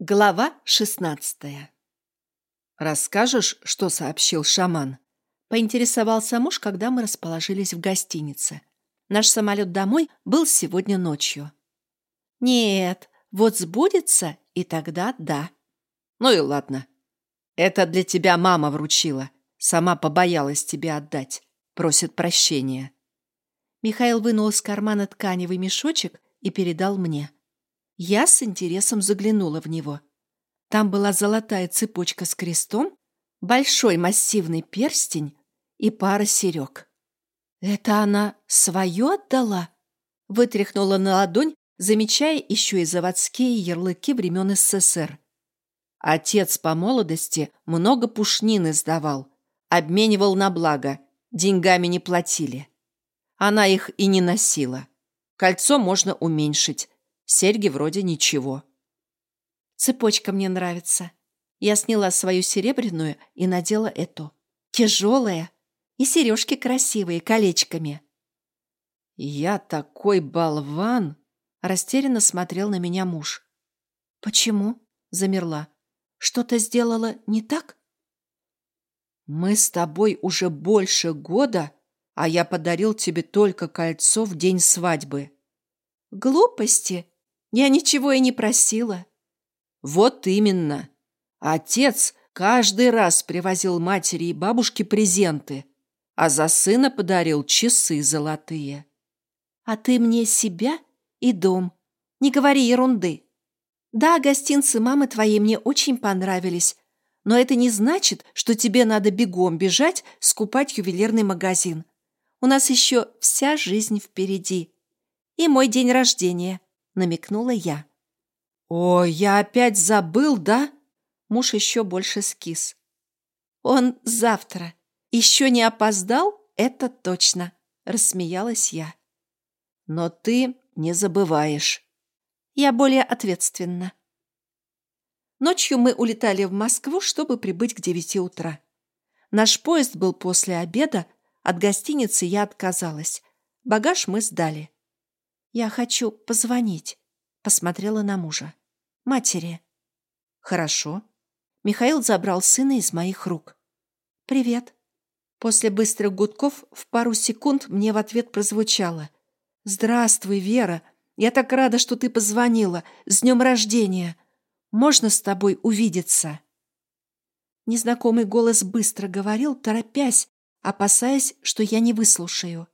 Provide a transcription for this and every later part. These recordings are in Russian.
Глава шестнадцатая. «Расскажешь, что сообщил шаман?» Поинтересовался муж, когда мы расположились в гостинице. Наш самолет домой был сегодня ночью. «Нет, вот сбудется, и тогда да». «Ну и ладно. Это для тебя мама вручила. Сама побоялась тебе отдать. Просит прощения». Михаил вынул из кармана тканевый мешочек и передал мне. Я с интересом заглянула в него. Там была золотая цепочка с крестом, большой массивный перстень и пара серег. «Это она свое отдала?» Вытряхнула на ладонь, замечая еще и заводские ярлыки времен СССР. Отец по молодости много пушнины сдавал, обменивал на благо, деньгами не платили. Она их и не носила. Кольцо можно уменьшить, Серьги вроде ничего. Цепочка мне нравится. Я сняла свою серебряную и надела эту. Тяжелая. И сережки красивые, колечками. Я такой болван! Растерянно смотрел на меня муж. Почему? Замерла. Что-то сделала не так? Мы с тобой уже больше года, а я подарил тебе только кольцо в день свадьбы. Глупости, я ничего и не просила. Вот именно. Отец каждый раз привозил матери и бабушке презенты, а за сына подарил часы золотые. А ты мне себя и дом. Не говори ерунды. Да, гостинцы мамы твоей мне очень понравились, но это не значит, что тебе надо бегом бежать скупать ювелирный магазин. У нас еще вся жизнь впереди. И мой день рождения намекнула я. «О, я опять забыл, да?» Муж еще больше скис. «Он завтра. Еще не опоздал? Это точно!» Рассмеялась я. «Но ты не забываешь». «Я более ответственна». Ночью мы улетали в Москву, чтобы прибыть к девяти утра. Наш поезд был после обеда, от гостиницы я отказалась. Багаж мы сдали. «Я хочу позвонить», — посмотрела на мужа. «Матери». «Хорошо». Михаил забрал сына из моих рук. «Привет». После быстрых гудков в пару секунд мне в ответ прозвучало. «Здравствуй, Вера. Я так рада, что ты позвонила. С днем рождения. Можно с тобой увидеться?» Незнакомый голос быстро говорил, торопясь, опасаясь, что я не выслушаю.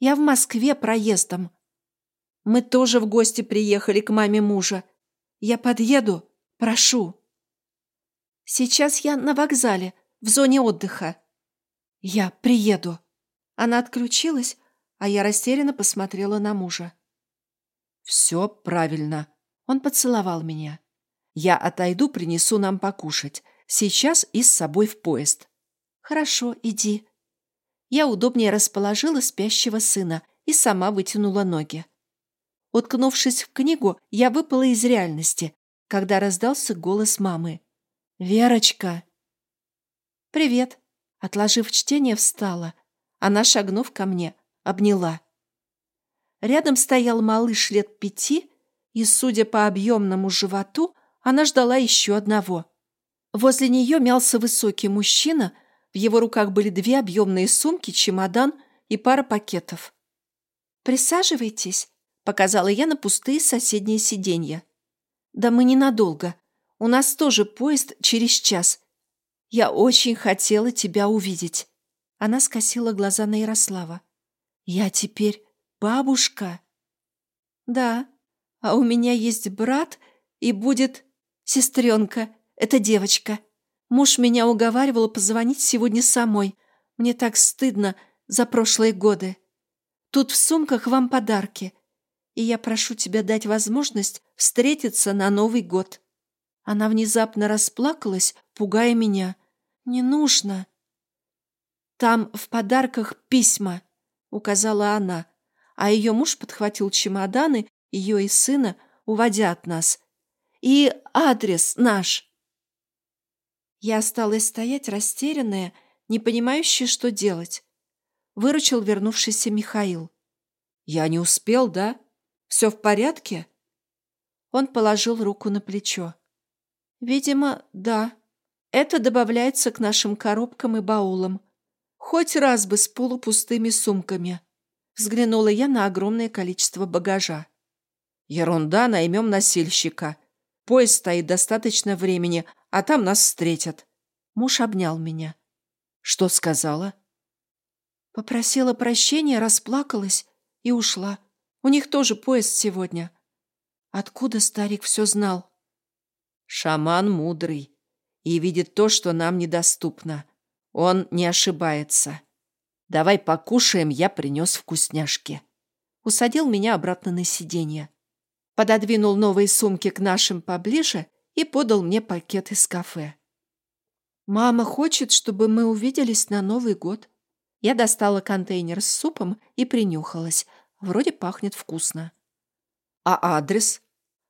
«Я в Москве проездом. Мы тоже в гости приехали к маме мужа. Я подъеду, прошу. Сейчас я на вокзале, в зоне отдыха. Я приеду. Она отключилась, а я растерянно посмотрела на мужа. Все правильно. Он поцеловал меня. Я отойду, принесу нам покушать. Сейчас и с собой в поезд. Хорошо, иди. Я удобнее расположила спящего сына и сама вытянула ноги. Уткнувшись в книгу, я выпала из реальности, когда раздался голос мамы. «Верочка!» «Привет!» Отложив чтение, встала. Она, шагнув ко мне, обняла. Рядом стоял малыш лет пяти, и, судя по объемному животу, она ждала еще одного. Возле нее мялся высокий мужчина, в его руках были две объемные сумки, чемодан и пара пакетов. «Присаживайтесь», Показала я на пустые соседние сиденья. «Да мы ненадолго. У нас тоже поезд через час. Я очень хотела тебя увидеть». Она скосила глаза на Ярослава. «Я теперь бабушка?» «Да, а у меня есть брат и будет сестренка, это девочка. Муж меня уговаривал позвонить сегодня самой. Мне так стыдно за прошлые годы. Тут в сумках вам подарки и я прошу тебя дать возможность встретиться на Новый год». Она внезапно расплакалась, пугая меня. «Не нужно». «Там в подарках письма», — указала она, а ее муж подхватил чемоданы, ее и сына, уводя от нас. «И адрес наш». Я осталась стоять растерянная, не понимающая, что делать. Выручил вернувшийся Михаил. «Я не успел, да?» Все в порядке?» Он положил руку на плечо. Видимо, да. Это добавляется к нашим коробкам и баулам. Хоть раз бы с полупустыми сумками. Взглянула я на огромное количество багажа. Ерунда, наймем носильщика. Поезд стоит достаточно времени, а там нас встретят. Муж обнял меня. Что сказала? Попросила прощения, расплакалась и ушла. У них тоже поезд сегодня. Откуда старик все знал? Шаман мудрый и видит то, что нам недоступно. Он не ошибается. Давай покушаем, я принес вкусняшки. Усадил меня обратно на сиденье. Пододвинул новые сумки к нашим поближе и подал мне пакет из кафе. «Мама хочет, чтобы мы увиделись на Новый год». Я достала контейнер с супом и принюхалась. Вроде пахнет вкусно. «А адрес?»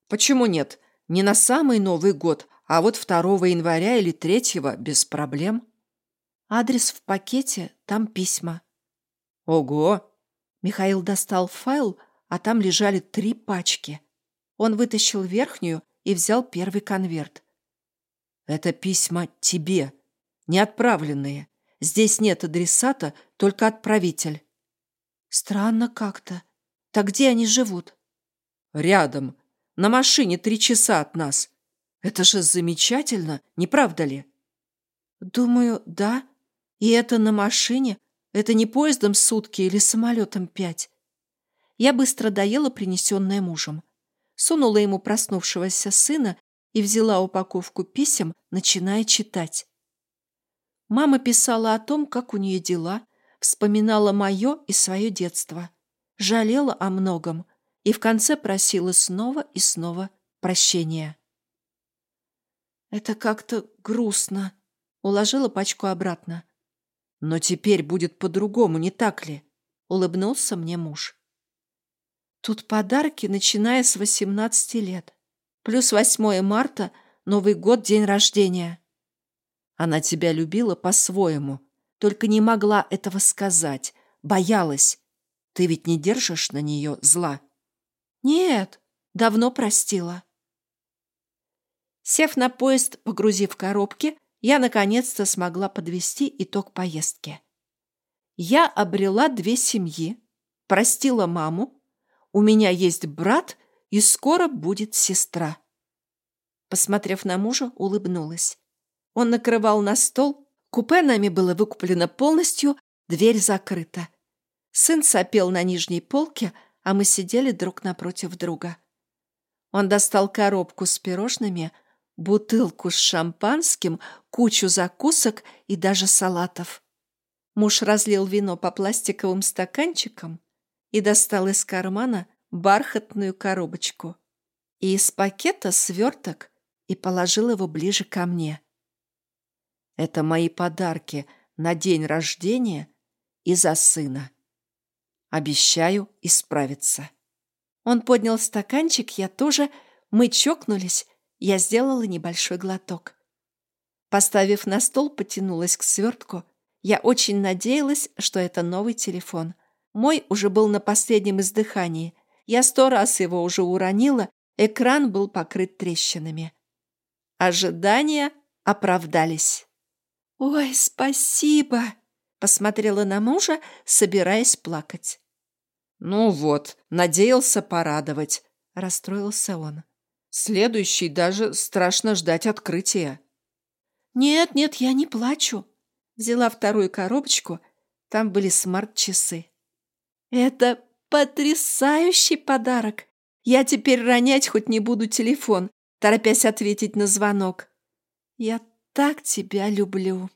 «Почему нет? Не на самый Новый год, а вот 2 января или 3 без проблем». «Адрес в пакете, там письма». «Ого!» Михаил достал файл, а там лежали три пачки. Он вытащил верхнюю и взял первый конверт. «Это письма тебе, не отправленные. Здесь нет адресата, только отправитель». «Странно как-то. Так где они живут?» «Рядом. На машине три часа от нас. Это же замечательно, не правда ли?» «Думаю, да. И это на машине. Это не поездом сутки или самолетом пять». Я быстро доела принесенное мужем сунула ему проснувшегося сына и взяла упаковку писем, начиная читать. Мама писала о том, как у нее дела, вспоминала мое и свое детство, жалела о многом и в конце просила снова и снова прощения. «Это как-то грустно», — уложила пачку обратно. «Но теперь будет по-другому, не так ли?» — улыбнулся мне муж. Тут подарки, начиная с 18 лет. Плюс 8 марта, Новый год, день рождения. Она тебя любила по-своему, только не могла этого сказать, боялась. Ты ведь не держишь на нее зла? Нет, давно простила. Сев на поезд, погрузив коробки, я наконец-то смогла подвести итог поездки. Я обрела две семьи, простила маму, у меня есть брат, и скоро будет сестра. Посмотрев на мужа, улыбнулась. Он накрывал на стол, купе нами было выкуплено полностью, дверь закрыта. Сын сопел на нижней полке, а мы сидели друг напротив друга. Он достал коробку с пирожными, бутылку с шампанским, кучу закусок и даже салатов. Муж разлил вино по пластиковым стаканчикам, и достал из кармана бархатную коробочку. И из пакета сверток и положил его ближе ко мне. Это мои подарки на день рождения и за сына. Обещаю исправиться. Он поднял стаканчик, я тоже. Мы чокнулись. Я сделала небольшой глоток. Поставив на стол, потянулась к свертку. Я очень надеялась, что это новый телефон. Мой уже был на последнем издыхании. Я сто раз его уже уронила, экран был покрыт трещинами. Ожидания оправдались. «Ой, спасибо!» — посмотрела на мужа, собираясь плакать. «Ну вот, надеялся порадовать», — расстроился он. «Следующий даже страшно ждать открытия». «Нет, нет, я не плачу». Взяла вторую коробочку, там были смарт-часы. «Это потрясающий подарок! Я теперь ронять хоть не буду телефон, торопясь ответить на звонок. Я так тебя люблю!»